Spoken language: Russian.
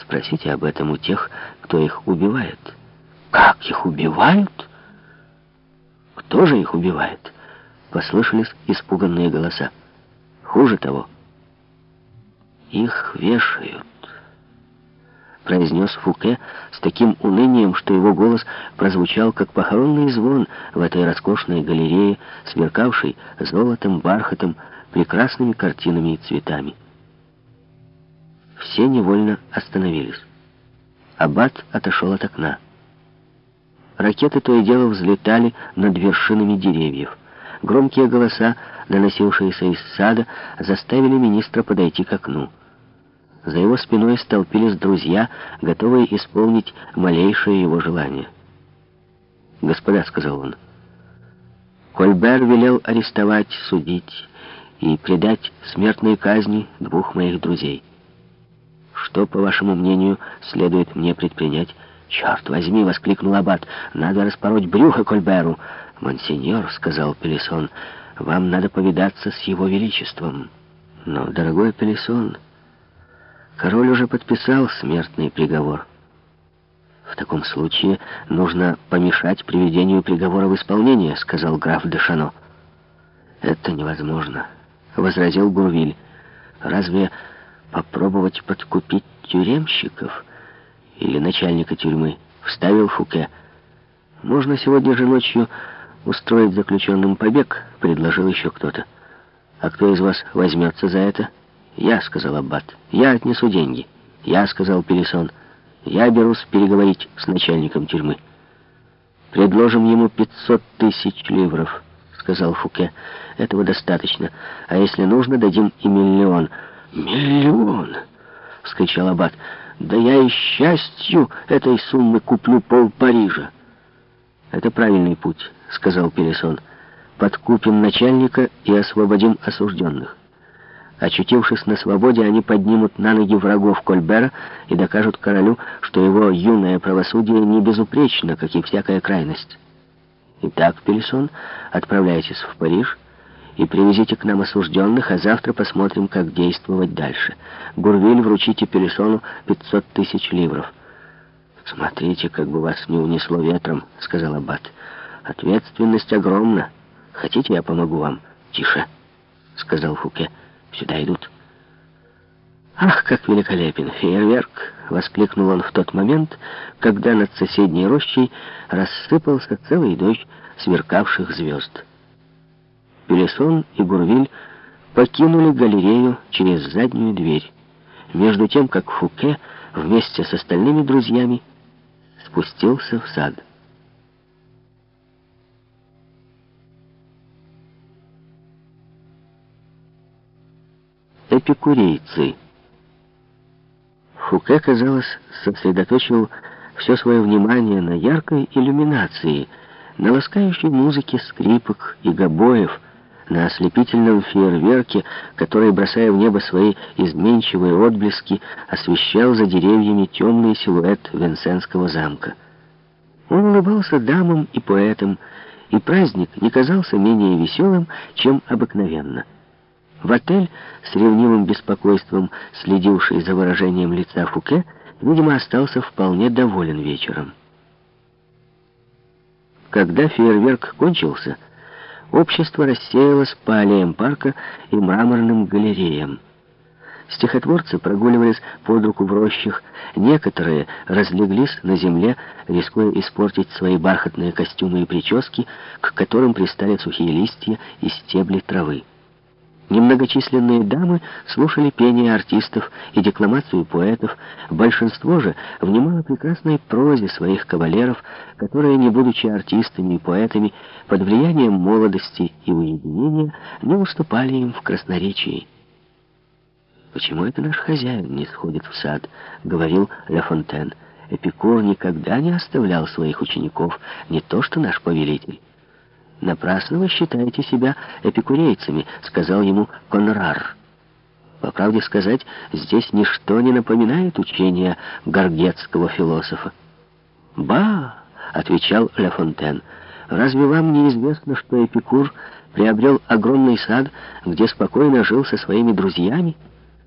Спросите об этом у тех, кто их убивает. Как их убивают? Кто же их убивает? Послышались испуганные голоса. Хуже того, их вешают произнес Фуке с таким унынием, что его голос прозвучал, как похоронный звон в этой роскошной галерее, сверкавшей золотом, бархатом, прекрасными картинами и цветами. Все невольно остановились. Аббат отошел от окна. Ракеты то и дело взлетали над вершинами деревьев. Громкие голоса, доносившиеся из сада, заставили министра подойти к окну. За его спиной столпились друзья, готовые исполнить малейшее его желание. «Господа», — сказал он, — «Кольбер велел арестовать, судить и предать смертной казни двух моих друзей. Что, по вашему мнению, следует мне предпринять?» «Черт возьми!» — воскликнул Аббат. «Надо распороть брюхо Кольберу!» «Монсеньор», — сказал Пелесон, — «вам надо повидаться с его величеством». «Но, дорогой Пелесон...» Король уже подписал смертный приговор. В таком случае нужно помешать приведению приговора в исполнение, сказал граф де Шано. Это невозможно, возразил Гурвиль. Разве попробовать подкупить тюремщиков или начальника тюрьмы? Вставил Фуке. Можно сегодня же ночью устроить заключенным побег, предложил еще кто-то. А кто из вас возьмется за это? «Я», — сказал Аббат, — «я отнесу деньги». «Я», — сказал Пелесон, — «я берусь переговорить с начальником тюрьмы». «Предложим ему пятьсот тысяч ливров», — сказал Фуке. «Этого достаточно. А если нужно, дадим и миллион». «Миллион!» — вскричал Аббат. «Да я и счастью этой суммы куплю пол Парижа». «Это правильный путь», — сказал Пелесон. «Подкупим начальника и освободим осужденных». Очутившись на свободе, они поднимут на ноги врагов Кольбера и докажут королю, что его юное правосудие не безупречно, как и всякая крайность. Итак, Пелесон, отправляйтесь в Париж и привезите к нам осужденных, а завтра посмотрим, как действовать дальше. Гурвиль, вручите Пелесону 500 тысяч ливров. «Смотрите, как бы вас не унесло ветром», — сказал Аббат. «Ответственность огромна. Хотите, я помогу вам?» «Тише», — сказал Фуке. Сюда идут. «Ах, как великолепен фейерверк!» — воскликнул он в тот момент, когда над соседней рощей рассыпался целый дождь сверкавших звезд. Пелесон и Гурвиль покинули галерею через заднюю дверь, между тем, как Фуке вместе с остальными друзьями спустился в сад. эпикурейцы. Фуке, казалось, сосредоточил все свое внимание на яркой иллюминации, на ласкающей музыке скрипок и гобоев, на ослепительном фейерверке, который, бросая в небо свои изменчивые отблески, освещал за деревьями темный силуэт Венсенского замка. Он улыбался дамам и поэтам, и праздник не казался менее веселым, чем обыкновенно. В отель, с ревнивым беспокойством следивший за выражением лица Фуке, видимо, остался вполне доволен вечером. Когда фейерверк кончился, общество рассеялось по аллеям парка и мраморным галереям. Стихотворцы прогуливались под руку в рощах, некоторые разлеглись на земле, рискуя испортить свои бархатные костюмы и прически, к которым пристали сухие листья и стебли травы. Немногочисленные дамы слушали пение артистов и декламацию поэтов, большинство же внимало прекрасной прозе своих кавалеров, которые, не будучи артистами и поэтами, под влиянием молодости и уединения, не уступали им в красноречии. «Почему это наш хозяин не сходит в сад?» — говорил Ля Фонтен. «Эпикур никогда не оставлял своих учеников, не то что наш повелитель». «Напрасно вы считаете себя эпикурейцами», — сказал ему Конрар. По правде сказать, здесь ничто не напоминает учения гаргетского философа. «Ба!» — отвечал Ля Фонтен. «Разве вам не известно, что Эпикур приобрел огромный сад, где спокойно жил со своими друзьями?»